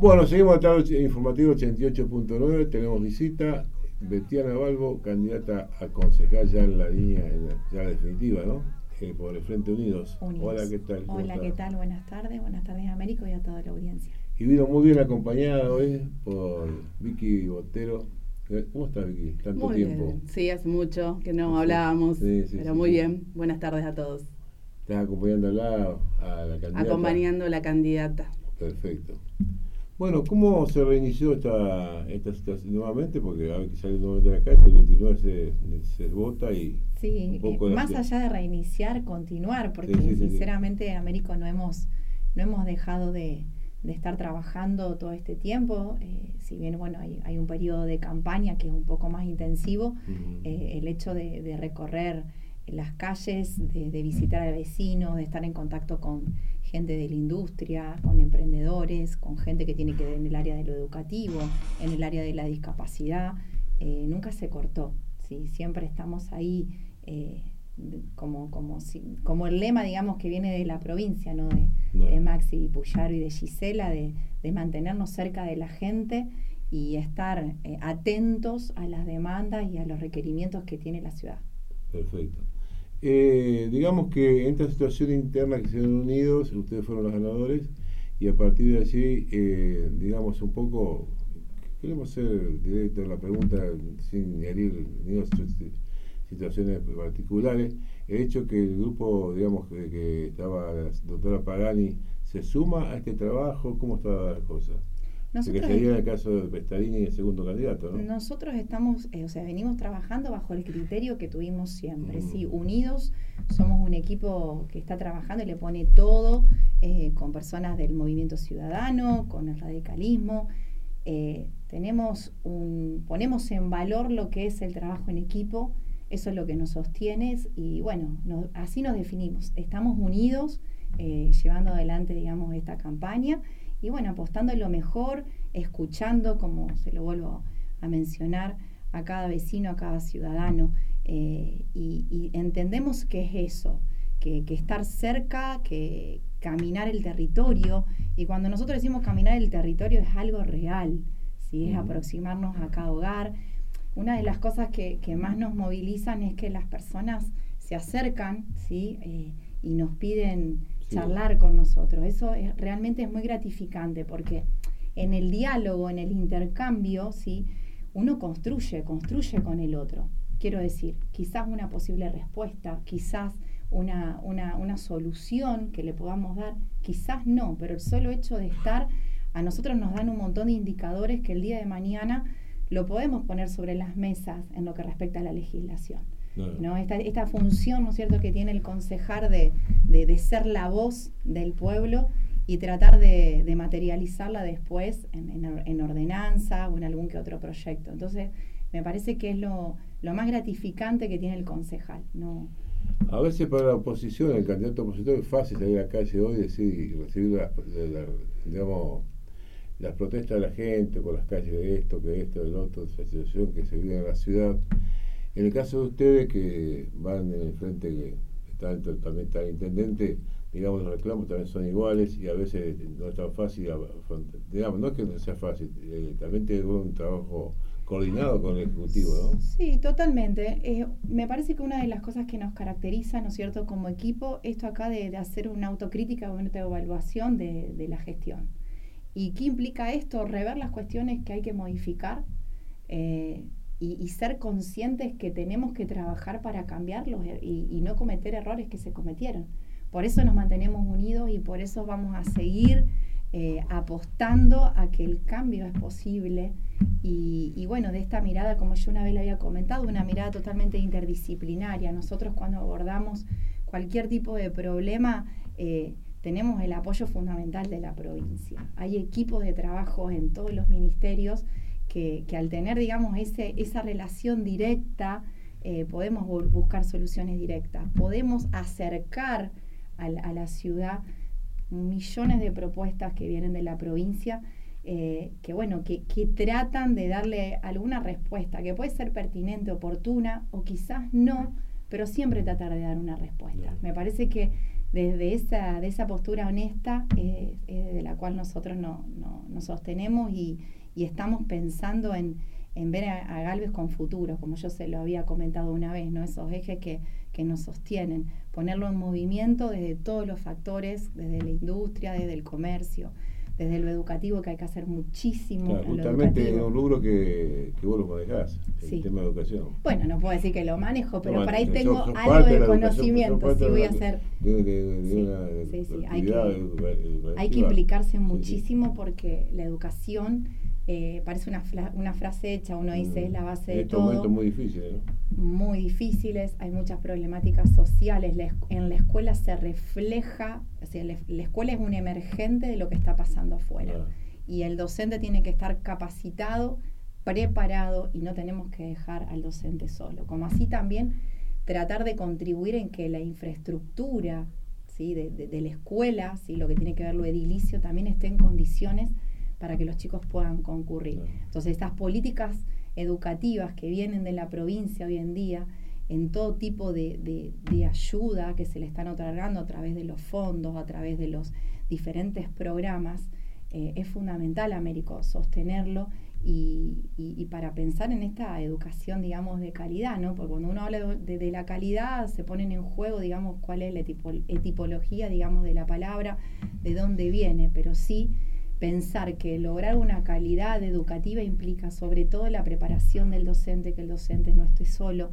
Bueno, seguimos a tarde informativo 88.9. Tenemos visita. Betiana Balbo, candidata a concejal ya en la línea, ya definitiva, ¿no? Eh, por el Frente Unidos. Hola, ¿qué tal? Hola, ¿qué tal? Buenas tardes. Buenas tardes, Américo, y a toda la audiencia. Y vino muy bien acompañada hoy por Vicky Botero. Eh, ¿Cómo estás, Vicky? Tanto muy tiempo. Bien. Sí, hace mucho que no hablábamos, pero muy bien. Buenas tardes a todos. ¿Estás acompañándola a la candidata? Acompañando a la candidata. Perfecto. Bueno, ¿cómo se reinició esta, esta situación nuevamente? Porque a ver que sale nuevamente de la calle, el 29 se, se vota y... Sí, eh, más allá de reiniciar, continuar, porque sinceramente, Américo, no hemos, no hemos dejado de, de estar trabajando todo este tiempo. Eh, si bien, bueno, hay, hay, un periodo de campaña que es un poco más intensivo, eh, el hecho de, de recorrer las calles, de, de, visitar al vecino, de estar en contacto con gente de la industria, con emprendedores, con gente que tiene que ver en el área de lo educativo, en el área de la discapacidad, eh, nunca se cortó. ¿sí? Siempre estamos ahí eh, como, como, como el lema, digamos, que viene de la provincia, ¿no? De, de Maxi Puyaro y de Gisela, de, de, mantenernos cerca de la gente y estar eh, atentos a las demandas y a los requerimientos que tiene la ciudad. Perfecto. Eh, digamos que en esta situación interna que se han unido, ustedes fueron los ganadores, y a partir de allí, eh, digamos, un poco, queremos ser directos en la pregunta sin herir situaciones particulares. El hecho que el grupo, digamos, que, que estaba la doctora Pagani, se suma a este trabajo, ¿cómo está la cosa? Nosotros, que sería el caso de Pestarini, el segundo candidato, ¿no? Nosotros estamos, eh, o sea, venimos trabajando bajo el criterio que tuvimos siempre, sí, mm. unidos, somos un equipo que está trabajando y le pone todo eh, con personas del movimiento ciudadano, con el radicalismo. Eh, tenemos un, ponemos en valor lo que es el trabajo en equipo, eso es lo que nos sostiene y bueno, así nos definimos. Estamos unidos llevando adelante, digamos, esta campaña y bueno, apostando en lo mejor, escuchando, como se lo vuelvo a mencionar, a cada vecino, a cada ciudadano. Eh, y, entendemos que es eso, que, estar cerca, que caminar el territorio. Y cuando nosotros decimos caminar el territorio es algo real, ¿sí? es aproximarnos a cada hogar. Una de las cosas que, más nos movilizan es que las personas se acercan ¿sí? Eh, y nos piden charlar con nosotros. Eso es, realmente es muy gratificante porque en el diálogo, en el intercambio, ¿sí? uno construye, construye con el otro. Quiero decir, quizás una posible respuesta, quizás una, una, una solución que le podamos dar, quizás no, pero el solo hecho de estar, a nosotros nos dan un montón de indicadores que el día de mañana lo podemos poner sobre las mesas en lo que respecta a la legislación. ¿No? Esta, esta función, ¿no es cierto?, que tiene el concejar de, de, ser la voz del pueblo y tratar de, de materializarla después en, en, ordenanza o en algún que otro proyecto. Entonces, me parece que es lo, lo más gratificante que tiene el concejal. ¿no? A veces para la oposición, el candidato opositor, es fácil salir a la calle hoy y decir, recibir la, digamos, las protestas de la gente por las calles de esto, que esto, del otro, de esa situación que se vive en la ciudad. En el caso de ustedes que van en el frente, que también está el intendente, digamos, los reclamos también son iguales y a veces no es tan fácil, digamos, no es que no sea fácil, eh, también tiene un trabajo coordinado con el Ejecutivo, ¿no? Sí, totalmente. Eh, me parece que una de las cosas que nos caracteriza, ¿no es cierto?, como equipo, esto acá de, hacer una autocrítica, una evaluación de, de, la gestión. ¿Y qué implica esto? Rever las cuestiones que hay que modificar, eh, y, ser conscientes que tenemos que trabajar para cambiarlos eh, y, no cometer errores que se cometieron. Por eso nos mantenemos unidos y por eso vamos a seguir eh, apostando a que el cambio es posible. Y, bueno, de esta mirada, como yo una vez le había comentado, una mirada totalmente interdisciplinaria. Nosotros cuando abordamos cualquier tipo de problema, eh, tenemos el apoyo fundamental de la provincia. Hay equipos de trabajo en todos los ministerios que, al tener, digamos, ese, esa relación directa, eh, podemos buscar soluciones directas, podemos acercar a la, ciudad millones de propuestas que vienen de la provincia, eh, que bueno, que, que, tratan de darle alguna respuesta, que puede ser pertinente, oportuna, o quizás no, pero siempre tratar de dar una respuesta. Me parece que desde esa, de esa postura honesta eh, de la cual nosotros no, nos sostenemos y, estamos pensando en, ver a, Galvez con futuro, como yo se lo había comentado una vez, ¿no? esos ejes que, que nos sostienen, ponerlo en movimiento desde todos los factores, desde la industria, desde el comercio, desde lo educativo, que hay que hacer muchísimo. Claro, justamente es un rubro que, que vos lo manejás, el tema de educación. Bueno, no puedo decir que lo manejo, pero por ahí tengo algo de, conocimiento, sí voy a hacer. sí, sí, hay que, hay que implicarse muchísimo porque la educación eh, parece una, una, frase hecha, uno dice es la base de todo. momentos muy difíciles, ¿no? Muy difíciles, hay muchas problemáticas sociales. en la escuela se refleja, o sea, la, escuela es un emergente de lo que está pasando afuera. Y el docente tiene que estar capacitado, preparado y no tenemos que dejar al docente solo. Como así también tratar de contribuir en que la infraestructura ¿sí? de, de la escuela, ¿sí? lo que tiene que ver lo edilicio, también esté en condiciones para que los chicos puedan concurrir. Entonces, estas políticas educativas que vienen de la provincia hoy en día, en todo tipo de, ayuda que se le están otorgando a través de los fondos, a través de los diferentes programas, eh, es fundamental, Américo, sostenerlo y, para pensar en esta educación, digamos, de calidad, ¿no? Porque cuando uno habla de, la calidad, se ponen en juego, digamos, cuál es la etipología, digamos, de la palabra, de dónde viene, pero sí pensar que lograr una calidad educativa implica sobre todo la preparación del docente, que el docente no esté solo,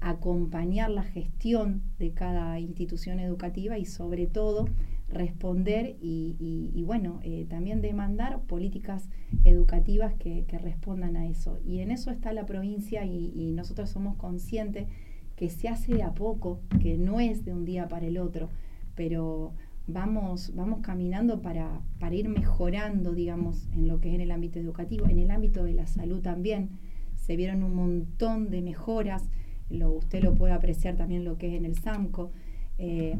acompañar la gestión de cada institución educativa y sobre todo responder y, bueno, eh, también demandar políticas educativas que, respondan a eso. Y en eso está la provincia y, y nosotros somos conscientes que se hace de a poco, que no es de un día para el otro, pero vamos, vamos caminando para, para ir mejorando, digamos, en lo que es en el ámbito educativo, en el ámbito de la salud también. Se vieron un montón de mejoras, lo, usted lo puede apreciar también lo que es en el SAMCO. Eh,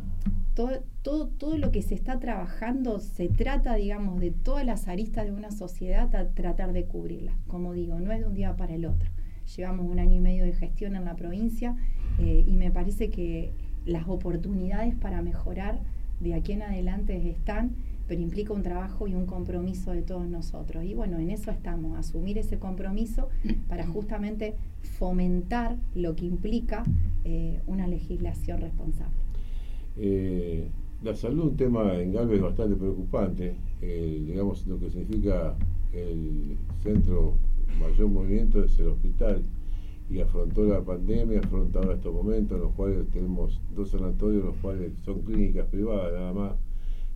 todo, todo, todo lo que se está trabajando se trata, digamos, de todas las aristas de una sociedad a tratar de cubrirlas. Como digo, no es de un día para el otro. Llevamos un año y medio de gestión en la provincia eh, y me parece que las oportunidades para mejorar de aquí en adelante están, pero implica un trabajo y un compromiso de todos nosotros. Y bueno, en eso estamos, asumir ese compromiso para justamente fomentar lo que implica eh, una legislación responsable. Eh, la salud un tema en Galvez bastante preocupante, eh, digamos lo que significa el centro mayor movimiento es el hospital y afrontó la pandemia, afronta ahora estos momentos en los cuales tenemos dos sanatorios, los cuales son clínicas privadas nada más,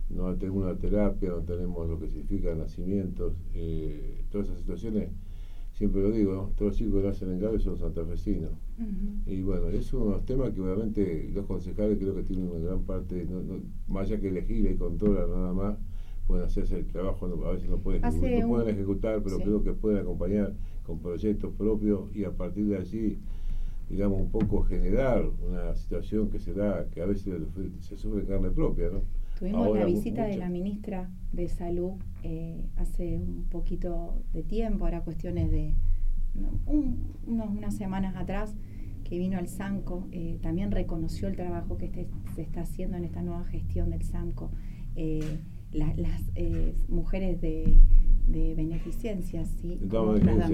no tenemos una terapia, no tenemos lo que significa nacimientos, eh, todas esas situaciones, siempre lo digo, todos los chicos que nacen en Gabe son santafesinos. Y bueno, es unos temas que obviamente los concejales creo que tienen una gran parte, no, más allá que elegir y controlar nada más, pueden hacerse el trabajo, a veces no pueden, no pueden ejecutar, pero creo que pueden acompañar con proyectos propios y a partir de allí, digamos, un poco generar una situación que se da, que a veces se sufre en carne propia, ¿no? Tuvimos la visita de la ministra de Salud eh, hace un poquito de tiempo, ahora cuestiones de unos, unas semanas atrás, que vino al SAMCO, eh, también reconoció el trabajo que este, se está haciendo en esta nueva gestión del SAMCO. Eh, las mujeres de de beneficencia, ¿sí?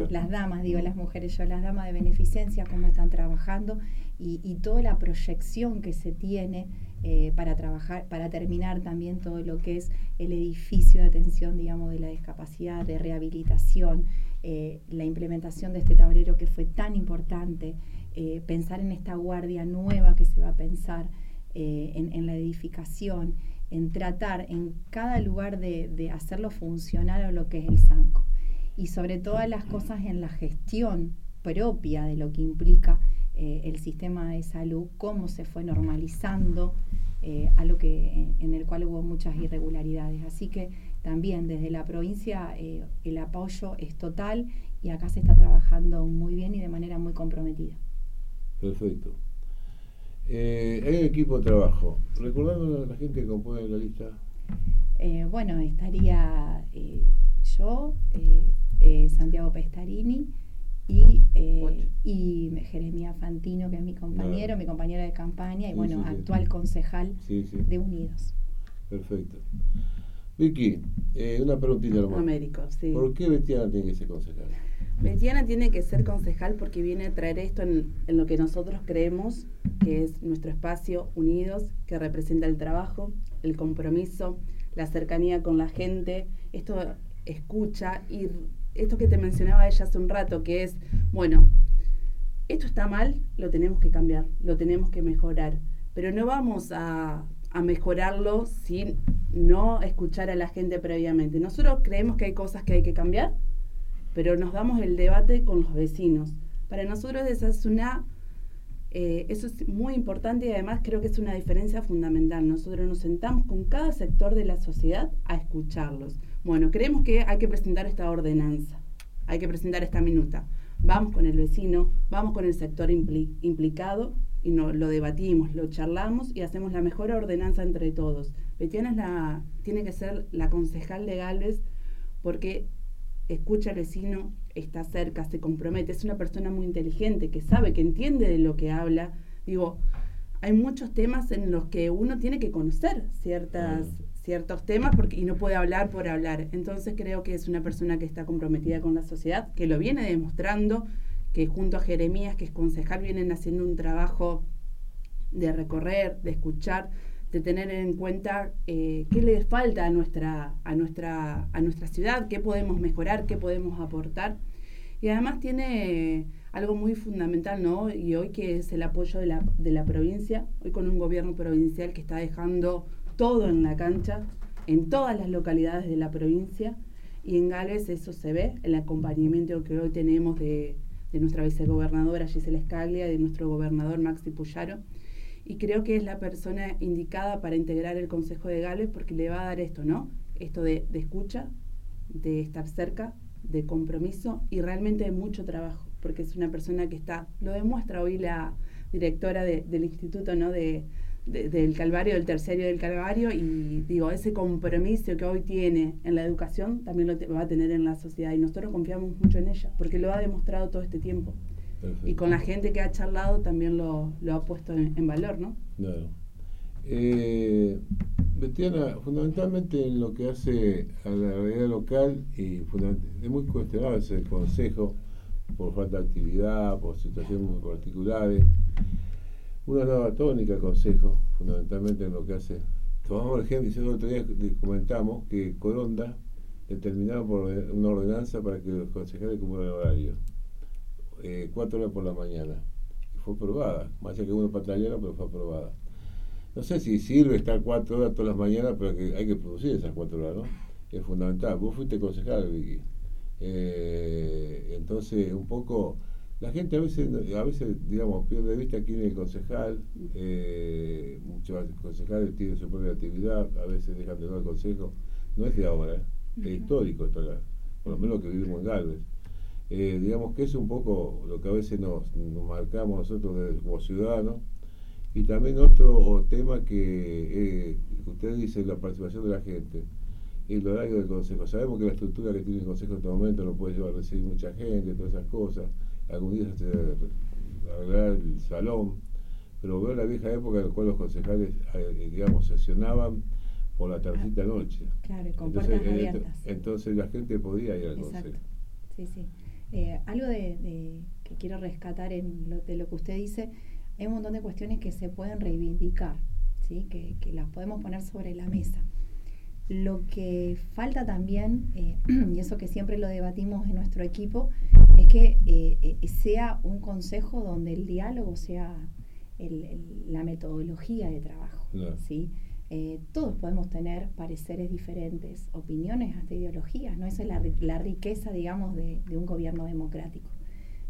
las, damas, digo las mujeres, yo las damas de beneficencia, cómo están trabajando y, toda la proyección que se tiene eh, para trabajar, para terminar también todo lo que es el edificio de atención, digamos, de la discapacidad, de rehabilitación, eh, la implementación de este tablero que fue tan importante, eh, pensar en esta guardia nueva que se va a pensar en, en la edificación en tratar en cada lugar de, hacerlo funcionar a lo que es el SANCO. Y sobre todas las cosas en la gestión propia de lo que implica eh, el sistema de salud, cómo se fue normalizando, eh, a lo que, en, el cual hubo muchas irregularidades. Así que también desde la provincia eh, el apoyo es total y acá se está trabajando muy bien y de manera muy comprometida. Perfecto. Eh, hay un equipo de trabajo. Recordando a la gente que compone la lista. Eh, bueno, estaría eh, yo, Santiago Pestarini y, y Jeremia Fantino, que es mi compañero, mi compañera de campaña y bueno, actual concejal de Unidos. Perfecto. Vicky, eh, una preguntita nomás. Américo, sí. ¿Por qué Betiana tiene que ser concejal? Betiana tiene que ser concejal porque viene a traer esto en, en, lo que nosotros creemos que es nuestro espacio unidos, que representa el trabajo, el compromiso, la cercanía con la gente, esto escucha y esto que te mencionaba ella hace un rato, que es, bueno, esto está mal, lo tenemos que cambiar, lo tenemos que mejorar, pero no vamos a, a mejorarlo sin no escuchar a la gente previamente. Nosotros creemos que hay cosas que hay que cambiar, pero nos damos el debate con los vecinos. Para nosotros esa es una, eh, eso es muy importante y además creo que es una diferencia fundamental. Nosotros nos sentamos con cada sector de la sociedad a escucharlos. Bueno, creemos que hay que presentar esta ordenanza, hay que presentar esta minuta. Vamos con el vecino, vamos con el sector implicado y no, lo debatimos, lo charlamos y hacemos la mejor ordenanza entre todos. Betiana es la, tiene que ser la concejal de Galvez porque escucha al vecino, está cerca, se compromete, es una persona muy inteligente, que sabe, que entiende de lo que habla. Digo, hay muchos temas en los que uno tiene que conocer ciertas, ciertos temas porque, y no puede hablar por hablar. Entonces creo que es una persona que está comprometida con la sociedad, que lo viene demostrando que junto a Jeremías, que es concejal, vienen haciendo un trabajo de recorrer, de escuchar, de tener en cuenta eh, qué le falta a nuestra, a, nuestra, a nuestra ciudad, qué podemos mejorar, qué podemos aportar. Y además tiene algo muy fundamental, ¿no? Y hoy que es el apoyo de la, de la provincia, hoy con un gobierno provincial que está dejando todo en la cancha, en todas las localidades de la provincia, y en Gales eso se ve, el acompañamiento que hoy tenemos de, de nuestra vicegobernadora Gisela Escaglia, de nuestro gobernador Maxi Puyaro. Y creo que es la persona indicada para integrar el Consejo de Gales porque le va a dar esto, ¿no? Esto de, escucha, de estar cerca, de compromiso y realmente de mucho trabajo, porque es una persona que está, lo demuestra hoy la directora del instituto, ¿no? De, del Calvario, del terciario del Calvario, y digo, ese compromiso que hoy tiene en la educación también lo va a tener en la sociedad, y nosotros confiamos mucho en ella, porque lo ha demostrado todo este tiempo. Y con la gente que ha charlado también lo, ha puesto en, valor, ¿no? Claro. Eh, Betiana, fundamentalmente en lo que hace a la realidad local, y es muy cuestionado ese consejo por falta de actividad, por situaciones muy particulares una nueva tónica el Consejo, fundamentalmente en lo que hace. Tomamos el ejemplo, el otro día comentamos que Coronda determinaba por una ordenanza para que los concejales cumplan el horario. Eh, cuatro horas por la mañana. Y fue aprobada. Más allá que uno patallera, pero fue aprobada. No sé si sirve estar cuatro horas todas las mañanas, pero que hay que producir esas cuatro horas, ¿no? Es fundamental. Vos fuiste concejal, Vicky. Eh, entonces, un poco la gente a veces, a veces digamos, pierde de vista quién es el concejal, eh, muchos concejales tienen su propia actividad, a veces dejan de dar consejo, no es de ahora, ¿eh? es histórico esto, por lo menos que vivimos en Galvez. Eh, digamos que es un poco lo que a veces nos, marcamos nosotros como ciudadanos. Y también otro tema que eh, usted dice, la participación de la gente, el horario del consejo. Sabemos que la estructura que tiene el consejo en este momento no puede llevar a recibir mucha gente, todas esas cosas algún día se arreglar el salón, pero veo la vieja época en la cual los concejales, eh, digamos, sesionaban por la tardita noche. Claro, con entonces, puertas eh, abiertas. Entonces la gente podía ir al consejo. Sí, sí. Eh, algo de, que quiero rescatar en lo, de lo que usted dice, hay un montón de cuestiones que se pueden reivindicar, ¿sí? que, que las podemos poner sobre la mesa. Lo que falta también, eh, y eso que siempre lo debatimos en nuestro equipo, es que eh, eh, sea un consejo donde el diálogo sea la metodología de trabajo. ¿sí? Todos podemos tener pareceres diferentes, opiniones, hasta ideologías, ¿no? Esa es la, riqueza, digamos, de, de, un gobierno democrático.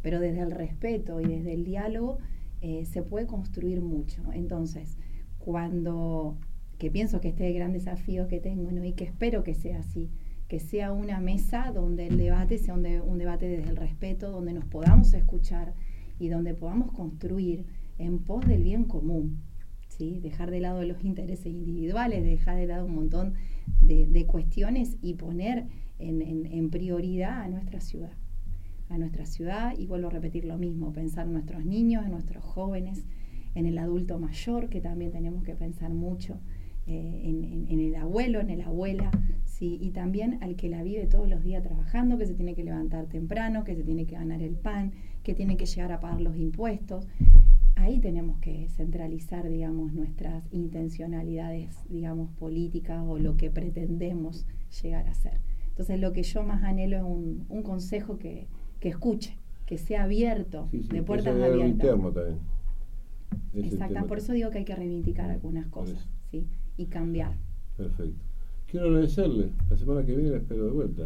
Pero desde el respeto y desde el diálogo se puede construir mucho. Entonces, cuando que pienso que este es el gran desafío que tengo y que espero que sea así, que sea una mesa donde el debate sea un, un, debate desde el respeto, donde nos podamos escuchar y donde podamos construir en pos del bien común. Dejar de lado los intereses individuales, dejar de lado un montón de, cuestiones y poner en, en, prioridad a nuestra ciudad. A nuestra ciudad, y vuelvo a repetir lo mismo, pensar en nuestros niños, en nuestros jóvenes, en el adulto mayor, que también tenemos que pensar mucho. Eh, en, el abuelo, en la abuela, Sí, y también al que la vive todos los días trabajando, que se tiene que levantar temprano, que se tiene que ganar el pan, que tiene que llegar a pagar los impuestos. Ahí tenemos que centralizar, digamos, nuestras intencionalidades, digamos, políticas o lo que pretendemos llegar a ser. Entonces, lo que yo más anhelo es un, un consejo que, que escuche, que sea abierto, Sí, sí, de puertas es el abiertas. interno también. Exacto, por eso digo que hay que reivindicar algunas cosas. ¿sí? Y cambiar. Perfecto. Quiero agradecerle. La semana que viene la espero de vuelta.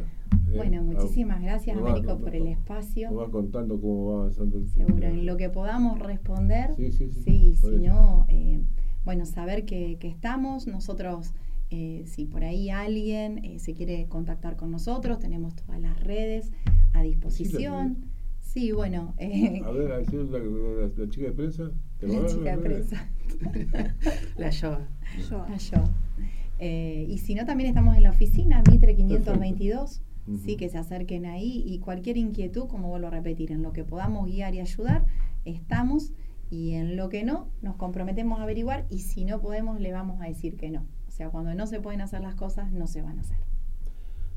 Eh, Bueno, muchísimas gracias, Américo, por el espacio. Nos va contando cómo va avanzando el Seguro, en lo que podamos responder. Sí, sí, sí, Sí, si no, eh, bueno, saber que, que estamos. Nosotros, eh, si por ahí alguien eh, se quiere contactar con nosotros, tenemos todas las redes a disposición. Sí, bueno, eh, A ver, a decir la, la- la chica de prensa. ¿te la chica de prensa. La. Yo. Ah, yo. Eh, y si no, también estamos en la oficina, Mitre 522, Sí, que se acerquen ahí y cualquier inquietud, como vuelvo a repetir, en lo que podamos guiar y ayudar, estamos y en lo que no, nos comprometemos a averiguar y si no podemos, le vamos a decir que no. O sea, cuando no se pueden hacer las cosas, no se van a hacer.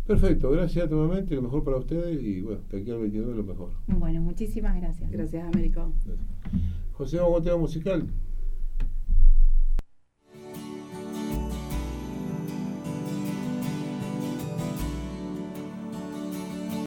Perfecto, gracias nuevamente, lo mejor para ustedes y bueno, de aquí al 29 lo mejor. Bueno, muchísimas gracias. Gracias, Américo. Gracias. José, vamos a un tema musical.